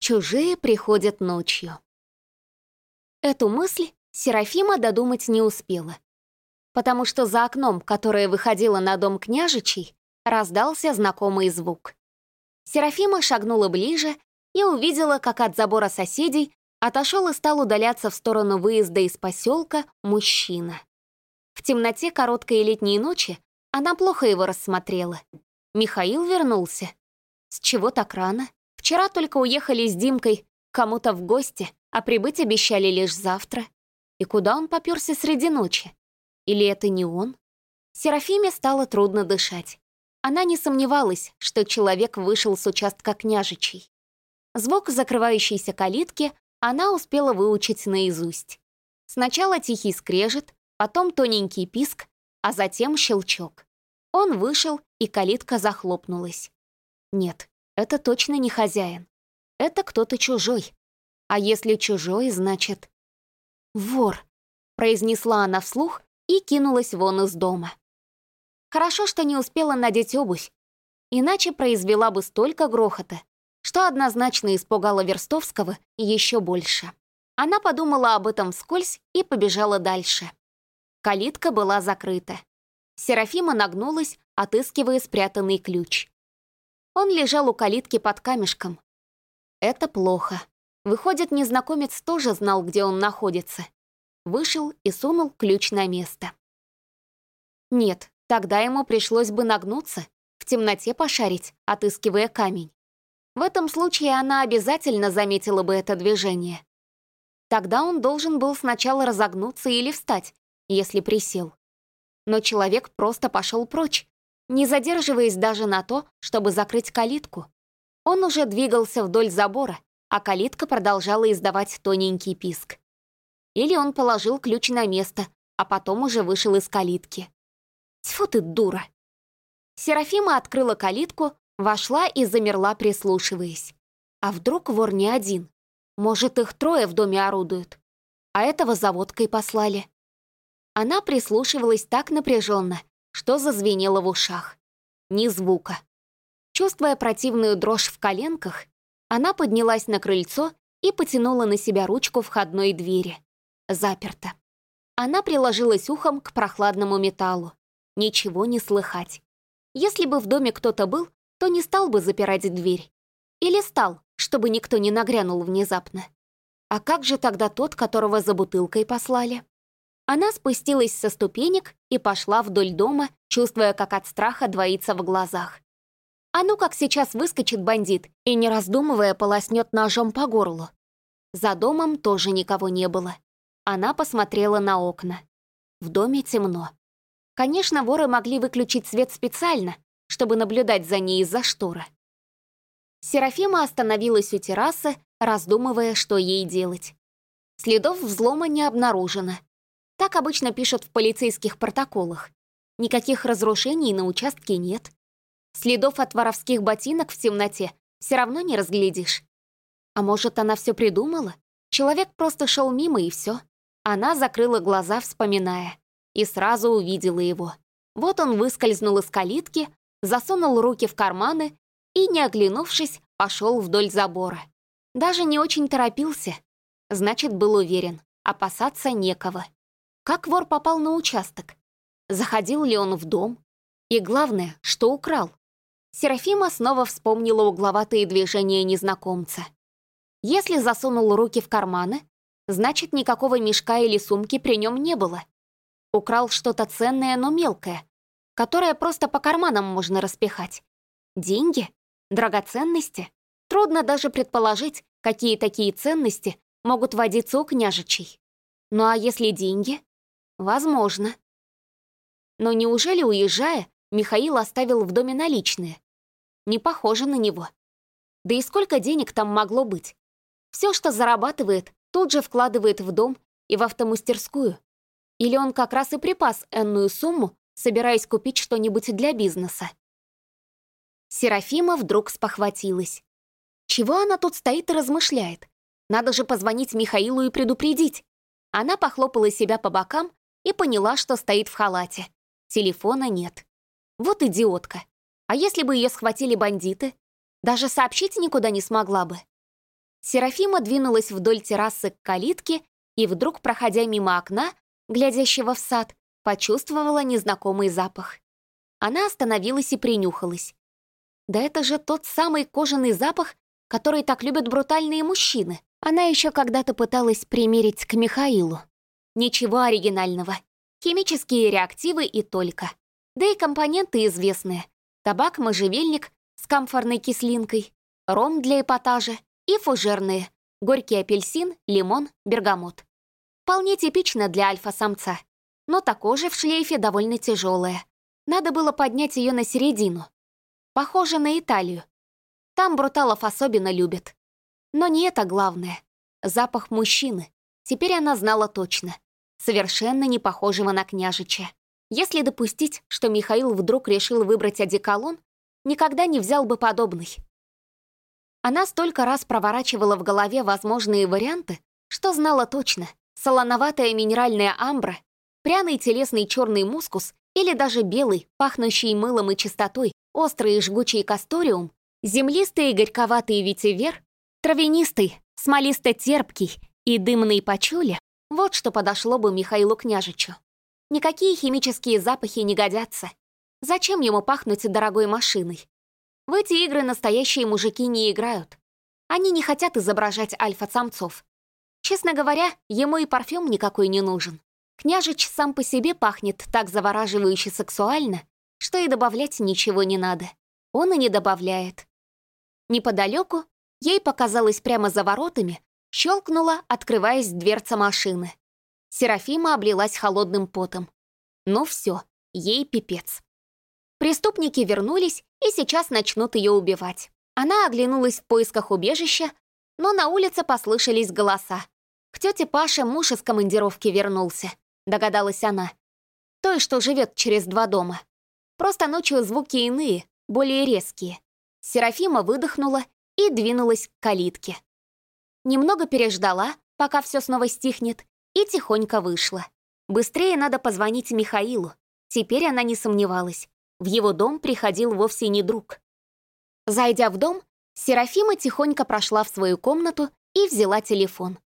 Чужие приходят ночью. Эту мысль Серафима додумать не успела, потому что за окном, которое выходило на дом княжичей, раздался знакомый звук. Серафима шагнула ближе и увидела, как от забора соседей отошел и стал удаляться в сторону выезда из поселка мужчина. В темноте короткой летней ночи она плохо его рассмотрела. Михаил вернулся. С чего так рано? Вчера только уехали с Димкой кому-то в гости, а прибыть обещали лишь завтра. И куда он попёрся среди ночи? Или это не он? Серафиме стало трудно дышать. Она не сомневалась, что человек вышел с участка княжичей. Звук закрывающейся калитки она успела выучить наизусть. Сначала тихий скрежет, потом тоненький писк, а затем щелчок. Он вышел, и калитка захлопнулась. Нет, это точно не хозяин. Это кто-то чужой. А если чужой, значит... «Вор», — произнесла она вслух и кинулась вон из дома. Хорошо, что не успела надеть обувь, иначе произвела бы столько грохота, что однозначно испугала Верстовского еще больше. Она подумала об этом вскользь и побежала дальше. Калитка была закрыта. Серафима нагнулась, отыскивая спрятанный ключ. Он лежал у калитки под камешком. Это плохо. Выходит, незнакомец тоже знал, где он находится. Вышел и сунул ключ на место. Нет, тогда ему пришлось бы нагнуться, в темноте пошарить, отыскивая камень. В этом случае она обязательно заметила бы это движение. Тогда он должен был сначала разогнуться или встать, если присел. Но человек просто пошел прочь, не задерживаясь даже на то, чтобы закрыть калитку. Он уже двигался вдоль забора, а калитка продолжала издавать тоненький писк. Или он положил ключ на место, а потом уже вышел из калитки. Тьфу ты, дура! Серафима открыла калитку, Вошла и замерла, прислушиваясь. А вдруг вор не один? Может, их трое в доме орудуют? А этого за водкой послали. Она прислушивалась так напряженно, что зазвенело в ушах. Ни звука. Чувствуя противную дрожь в коленках, она поднялась на крыльцо и потянула на себя ручку входной двери. Заперто. Она приложилась ухом к прохладному металлу. Ничего не слыхать. Если бы в доме кто-то был, то не стал бы запирать дверь. Или стал, чтобы никто не нагрянул внезапно. А как же тогда тот, которого за бутылкой послали? Она спустилась со ступенек и пошла вдоль дома, чувствуя, как от страха двоится в глазах. А ну как сейчас выскочит бандит и, не раздумывая, полоснет ножом по горлу. За домом тоже никого не было. Она посмотрела на окна. В доме темно. Конечно, воры могли выключить свет специально, чтобы наблюдать за ней из-за штора. Серафима остановилась у террасы, раздумывая, что ей делать. Следов взлома не обнаружено. Так обычно пишут в полицейских протоколах. Никаких разрушений на участке нет. Следов от воровских ботинок в темноте все равно не разглядишь. А может, она все придумала? Человек просто шел мимо и все. Она закрыла глаза, вспоминая, и сразу увидела его. Вот он выскользнул из калитки, засунул руки в карманы и, не оглянувшись, пошел вдоль забора. Даже не очень торопился. Значит, был уверен, опасаться некого. Как вор попал на участок? Заходил ли он в дом? И главное, что украл? Серафима снова вспомнила угловатые движения незнакомца. Если засунул руки в карманы, значит, никакого мешка или сумки при нем не было. Украл что-то ценное, но мелкое, которое просто по карманам можно распихать. Деньги? Драгоценности? Трудно даже предположить, какие такие ценности могут водиться у княжичей. Ну а если деньги? Возможно. Но неужели, уезжая, Михаил оставил в доме наличные? Не похоже на него. Да и сколько денег там могло быть? Все, что зарабатывает, тут же вкладывает в дом и в автомастерскую. Или он как раз и припас энную сумму собираясь купить что-нибудь для бизнеса. Серафима вдруг спохватилась. Чего она тут стоит и размышляет? Надо же позвонить Михаилу и предупредить. Она похлопала себя по бокам и поняла, что стоит в халате. Телефона нет. Вот идиотка. А если бы ее схватили бандиты? Даже сообщить никуда не смогла бы. Серафима двинулась вдоль террасы к калитке и вдруг, проходя мимо окна, глядящего в сад, почувствовала незнакомый запах. Она остановилась и принюхалась. Да это же тот самый кожаный запах, который так любят брутальные мужчины. Она еще когда-то пыталась примерить к Михаилу. Ничего оригинального. Химические реактивы и только. Да и компоненты известные. Табак, можжевельник с камфорной кислинкой, ром для эпатажа и фужерные. Горький апельсин, лимон, бергамот. Вполне типично для альфа-самца. Но та кожа в шлейфе довольно тяжелая. Надо было поднять ее на середину. Похоже на Италию. Там бруталов особенно любят. Но не это главное. Запах мужчины. Теперь она знала точно. Совершенно не похожего на княжича. Если допустить, что Михаил вдруг решил выбрать одеколон, никогда не взял бы подобный. Она столько раз проворачивала в голове возможные варианты, что знала точно. Солоноватая минеральная амбра, пряный телесный черный мускус или даже белый, пахнущий мылом и чистотой, острый и жгучий касториум, землистый и горьковатый ветивер, травянистый, смолисто-терпкий и дымный пачули — вот что подошло бы Михаилу Княжичу. Никакие химические запахи не годятся. Зачем ему пахнуть дорогой машиной? В эти игры настоящие мужики не играют. Они не хотят изображать альфа-самцов. Честно говоря, ему и парфюм никакой не нужен. Княжич сам по себе пахнет так завораживающе сексуально, что и добавлять ничего не надо. Он и не добавляет. Неподалеку, ей показалось прямо за воротами, щелкнула, открываясь дверца машины. Серафима облилась холодным потом. Ну все, ей пипец. Преступники вернулись и сейчас начнут ее убивать. Она оглянулась в поисках убежища, но на улице послышались голоса. К тете Паше муж из командировки вернулся, догадалась она. Той, что живет через два дома. Просто ночью звуки иные, более резкие. Серафима выдохнула и двинулась к калитке. Немного переждала, пока все снова стихнет, и тихонько вышла. Быстрее надо позвонить Михаилу. Теперь она не сомневалась. В его дом приходил вовсе не друг. Зайдя в дом, Серафима тихонько прошла в свою комнату и взяла телефон.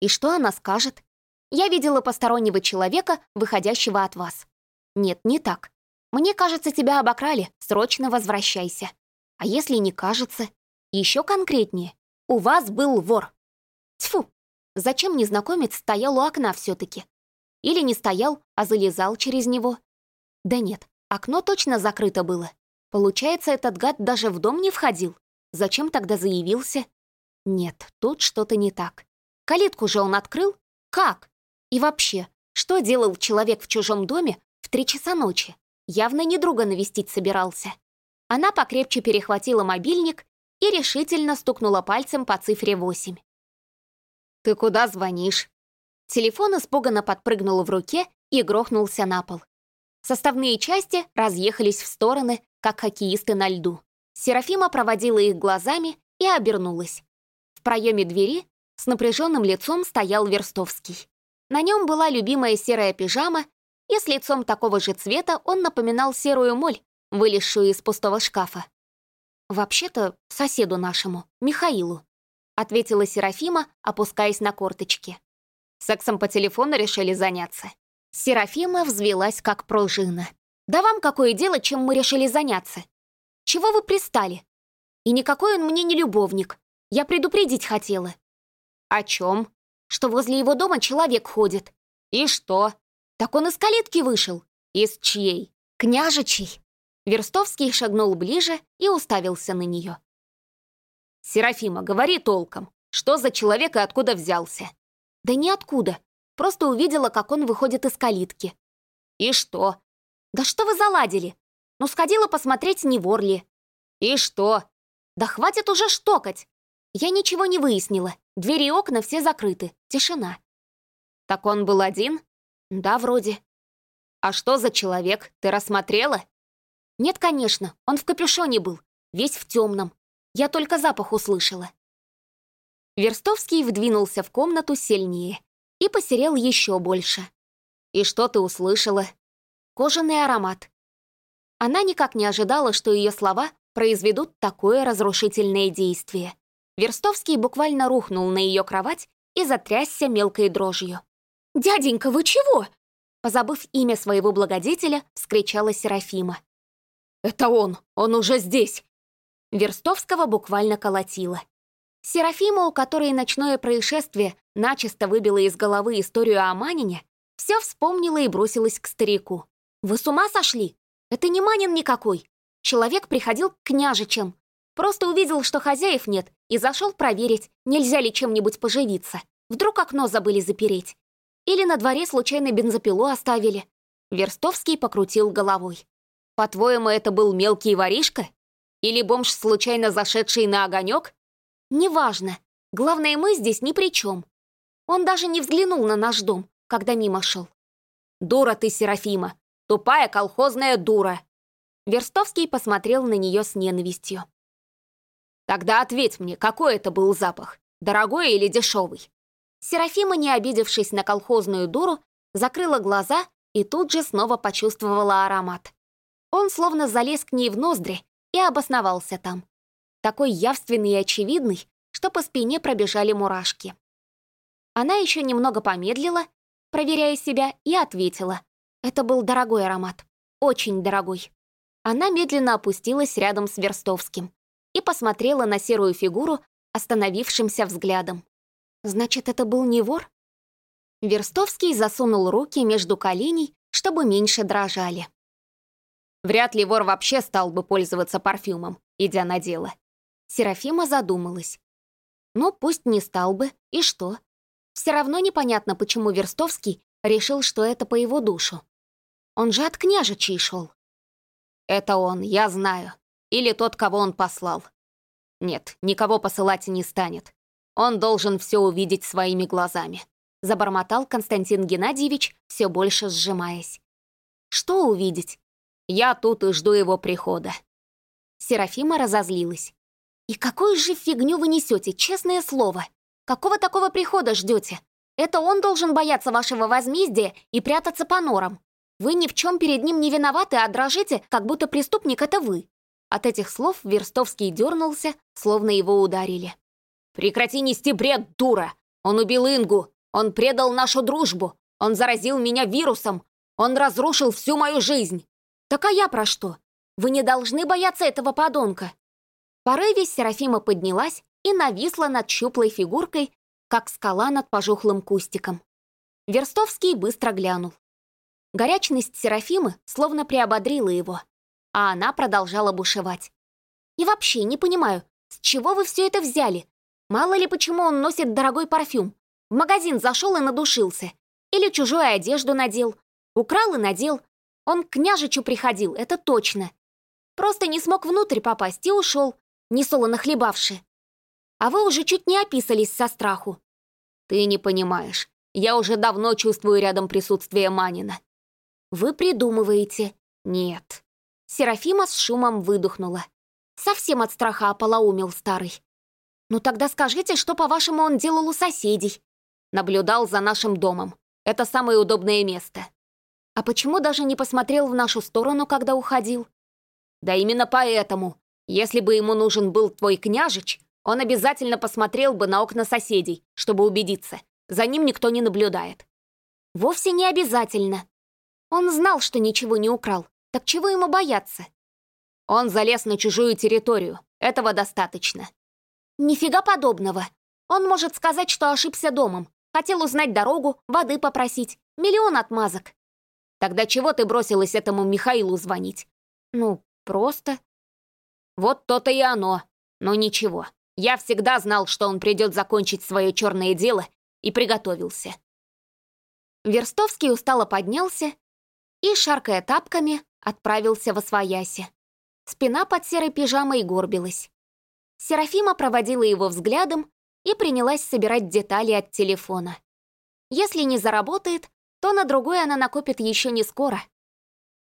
И что она скажет? Я видела постороннего человека, выходящего от вас. Нет, не так. Мне кажется, тебя обокрали, срочно возвращайся. А если не кажется? Еще конкретнее. У вас был вор. Тьфу, Зачем незнакомец стоял у окна все-таки? Или не стоял, а залезал через него? Да нет, окно точно закрыто было. Получается, этот гад даже в дом не входил. Зачем тогда заявился? Нет, тут что-то не так. Калитку же он открыл? Как? И вообще, что делал человек в чужом доме в три часа ночи? Явно не друга навестить собирался. Она покрепче перехватила мобильник и решительно стукнула пальцем по цифре 8. «Ты куда звонишь?» Телефон испуганно подпрыгнул в руке и грохнулся на пол. Составные части разъехались в стороны, как хоккеисты на льду. Серафима проводила их глазами и обернулась. В проеме двери с напряженным лицом стоял Верстовский. На нем была любимая серая пижама, и с лицом такого же цвета он напоминал серую моль, вылезшую из пустого шкафа. Вообще-то соседу нашему, Михаилу ответила Серафима, опускаясь на корточки. Сексом по телефону решили заняться. Серафима взвелась, как пружина. «Да вам какое дело, чем мы решили заняться? Чего вы пристали? И никакой он мне не любовник. Я предупредить хотела». «О чем? Что возле его дома человек ходит». «И что?» «Так он из калитки вышел». «Из чьей?» «Княжичей». Верстовский шагнул ближе и уставился на нее. «Серафима, говори толком. Что за человек и откуда взялся?» «Да ниоткуда. Просто увидела, как он выходит из калитки». «И что?» «Да что вы заладили? Ну, сходила посмотреть, не вор ли». «И что?» «Да хватит уже штокать!» Я ничего не выяснила. Двери и окна все закрыты. Тишина. «Так он был один?» «Да, вроде». «А что за человек? Ты рассмотрела?» «Нет, конечно. Он в капюшоне был. Весь в темном. Я только запах услышала. Верстовский вдвинулся в комнату сильнее и посерел еще больше. «И что ты услышала?» Кожаный аромат. Она никак не ожидала, что ее слова произведут такое разрушительное действие. Верстовский буквально рухнул на ее кровать и затрясся мелкой дрожью. «Дяденька, вы чего?» Позабыв имя своего благодетеля, вскричала Серафима. «Это он! Он уже здесь!» Верстовского буквально колотило. Серафима, у которой ночное происшествие начисто выбило из головы историю о Манине, все вспомнила и бросилась к старику. «Вы с ума сошли? Это не Манин никакой. Человек приходил к княжичам. Просто увидел, что хозяев нет, и зашел проверить, нельзя ли чем-нибудь поживиться. Вдруг окно забыли запереть. Или на дворе случайно бензопилу оставили. Верстовский покрутил головой. «По-твоему, это был мелкий воришка? Или бомж, случайно зашедший на огонек?» «Неважно. Главное, мы здесь ни при чем. Он даже не взглянул на наш дом, когда мимо шел». «Дура ты, Серафима! Тупая колхозная дура!» Верстовский посмотрел на нее с ненавистью. «Тогда ответь мне, какой это был запах? Дорогой или дешевый?» Серафима, не обидевшись на колхозную дуру, закрыла глаза и тут же снова почувствовала аромат. Он словно залез к ней в ноздри и обосновался там. Такой явственный и очевидный, что по спине пробежали мурашки. Она еще немного помедлила, проверяя себя, и ответила. Это был дорогой аромат. Очень дорогой. Она медленно опустилась рядом с Верстовским и посмотрела на серую фигуру остановившимся взглядом. Значит, это был не вор? Верстовский засунул руки между коленей, чтобы меньше дрожали. Вряд ли вор вообще стал бы пользоваться парфюмом, идя на дело. Серафима задумалась. Ну, пусть не стал бы, и что? Все равно непонятно, почему Верстовский решил, что это по его душу. Он же от княжичей шел. Это он, я знаю. Или тот, кого он послал. Нет, никого посылать не станет. Он должен все увидеть своими глазами», — забормотал Константин Геннадьевич, все больше сжимаясь. «Что увидеть? Я тут и жду его прихода». Серафима разозлилась. «И какую же фигню вы несете, честное слово? Какого такого прихода ждете? Это он должен бояться вашего возмездия и прятаться по норам. Вы ни в чем перед ним не виноваты, а дрожите, как будто преступник — это вы». От этих слов Верстовский дернулся, словно его ударили. «Прекрати нести бред, дура! Он убил Ингу! Он предал нашу дружбу! Он заразил меня вирусом! Он разрушил всю мою жизнь!» «Так а я про что? Вы не должны бояться этого подонка!» Порыве Серафима поднялась и нависла над щуплой фигуркой, как скала над пожухлым кустиком. Верстовский быстро глянул. Горячность Серафимы словно приободрила его, а она продолжала бушевать. «И вообще, не понимаю, с чего вы все это взяли? Мало ли почему он носит дорогой парфюм. В магазин зашел и надушился. Или чужую одежду надел. Украл и надел. Он к княжичу приходил, это точно. Просто не смог внутрь попасть и ушел, не солоно хлебавши. А вы уже чуть не описались со страху. Ты не понимаешь. Я уже давно чувствую рядом присутствие Манина. Вы придумываете. Нет. Серафима с шумом выдохнула. Совсем от страха ополоумел старый. «Ну тогда скажите, что, по-вашему, он делал у соседей?» Наблюдал за нашим домом. Это самое удобное место. А почему даже не посмотрел в нашу сторону, когда уходил? Да именно поэтому. Если бы ему нужен был твой княжич, он обязательно посмотрел бы на окна соседей, чтобы убедиться. За ним никто не наблюдает. Вовсе не обязательно. Он знал, что ничего не украл. Так чего ему бояться? Он залез на чужую территорию. Этого достаточно. Нифига подобного. Он может сказать, что ошибся домом. Хотел узнать дорогу, воды попросить. Миллион отмазок. Тогда чего ты бросилась этому Михаилу звонить? Ну, просто. Вот то-то и оно. Но ничего. Я всегда знал, что он придет закончить свое черное дело, и приготовился. Верстовский устало поднялся и, шаркая тапками, отправился во свояси. Спина под серой пижамой горбилась. Серафима проводила его взглядом и принялась собирать детали от телефона. Если не заработает, то на другой она накопит еще не скоро.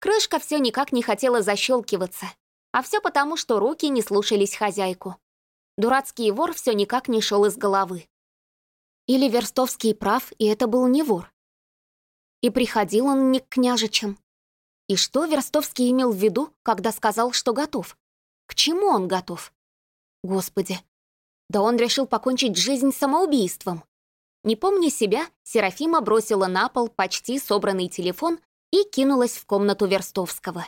Крышка все никак не хотела защелкиваться, а все потому, что руки не слушались хозяйку. Дурацкий вор все никак не шел из головы. Или Верстовский прав, и это был не вор. И приходил он не к княжичам. И что Верстовский имел в виду, когда сказал, что готов? К чему он готов? Господи, Да он решил покончить жизнь самоубийством. Не помня себя, Серафима бросила на пол почти собранный телефон и кинулась в комнату Верстовского.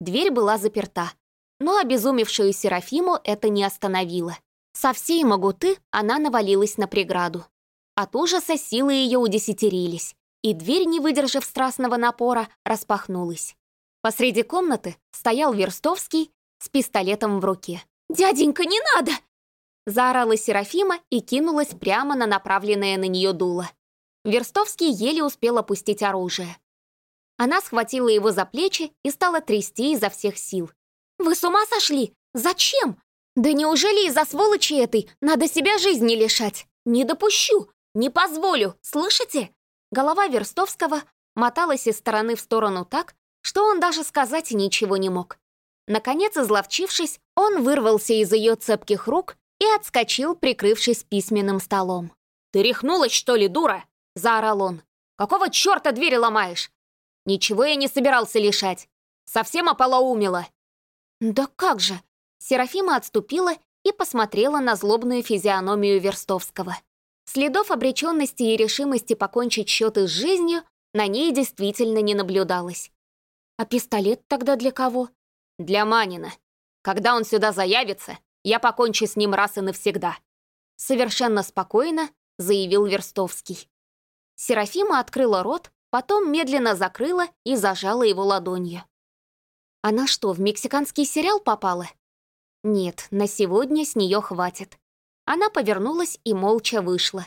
Дверь была заперта, но обезумевшую Серафиму это не остановило. Со всей могуты она навалилась на преграду. От ужаса силы ее удесятерились, и дверь, не выдержав страстного напора, распахнулась. Посреди комнаты стоял Верстовский с пистолетом в руке. «Дяденька, не надо!» Заорала Серафима и кинулась прямо на направленное на нее дуло. Верстовский еле успел опустить оружие. Она схватила его за плечи и стала трясти изо всех сил. «Вы с ума сошли? Зачем? Да неужели из-за сволочи этой надо себя жизни лишать? Не допущу! Не позволю! Слышите?» Голова Верстовского моталась из стороны в сторону так, что он даже сказать ничего не мог. Наконец, изловчившись, он вырвался из ее цепких рук и отскочил, прикрывшись письменным столом. «Ты рехнулась, что ли, дура?» — заорал он. «Какого черта двери ломаешь? Ничего я не собирался лишать. Совсем ополоумела». «Да как же!» Серафима отступила и посмотрела на злобную физиономию Верстовского. Следов обреченности и решимости покончить счеты с жизнью на ней действительно не наблюдалось. А пистолет тогда для кого? Для Манина. Когда он сюда заявится, я покончу с ним раз и навсегда. Совершенно спокойно заявил Верстовский. Серафима открыла рот, потом медленно закрыла и зажала его ладонью. Она что, в мексиканский сериал попала? Нет, на сегодня с нее хватит. Она повернулась и молча вышла.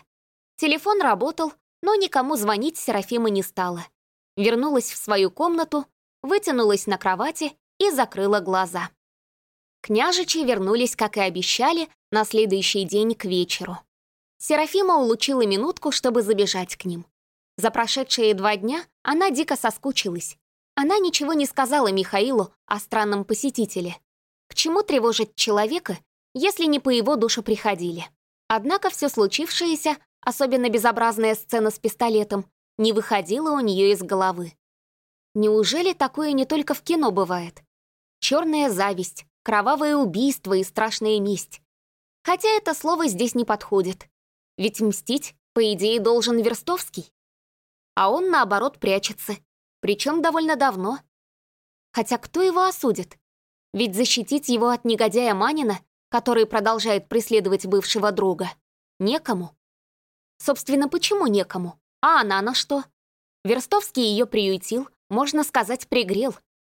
Телефон работал, но никому звонить Серафима не стала. Вернулась в свою комнату, вытянулась на кровати и закрыла глаза. Княжичи вернулись, как и обещали, на следующий день к вечеру. Серафима улучила минутку, чтобы забежать к ним. За прошедшие два дня она дико соскучилась. Она ничего не сказала Михаилу о странном посетителе. К чему тревожить человека, если не по его душу приходили? Однако все случившееся, особенно безобразная сцена с пистолетом, не выходила у нее из головы. Неужели такое не только в кино бывает? Черная зависть, кровавое убийство и страшная месть. Хотя это слово здесь не подходит. Ведь мстить, по идее, должен Верстовский. А он, наоборот, прячется. Причем довольно давно. Хотя кто его осудит? Ведь защитить его от негодяя Манина, который продолжает преследовать бывшего друга, некому. Собственно, почему некому? А она на что? Верстовский ее приютил, можно сказать, пригрел.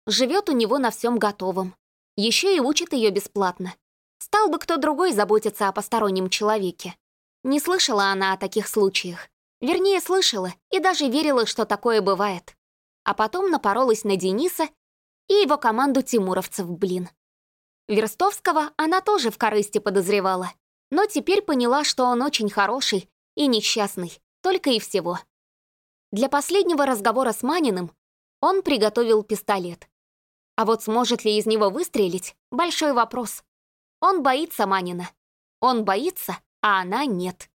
Живет у него на всем готовом. Еще и учит ее бесплатно. Стал бы кто другой заботиться о постороннем человеке. Не слышала она о таких случаях. Вернее, слышала и даже верила, что такое бывает. А потом напоролась на Дениса и его команду тимуровцев, блин. Верстовского она тоже в корысти подозревала, но теперь поняла, что он очень хороший и несчастный, только и всего. Для последнего разговора с Маниным он приготовил пистолет. А вот сможет ли из него выстрелить — большой вопрос. Он боится Манина. Он боится, а она нет.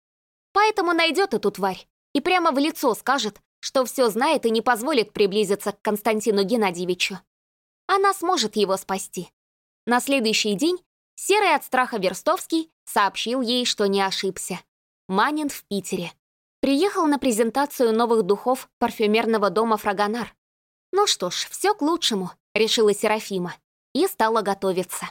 Поэтому найдет эту тварь и прямо в лицо скажет, что все знает и не позволит приблизиться к Константину Геннадьевичу. Она сможет его спасти. На следующий день серый от страха Верстовский сообщил ей, что не ошибся. Манин в Питере. Приехал на презентацию новых духов парфюмерного дома «Фрагонар». Ну что ж, все к лучшему, решила Серафима и стала готовиться.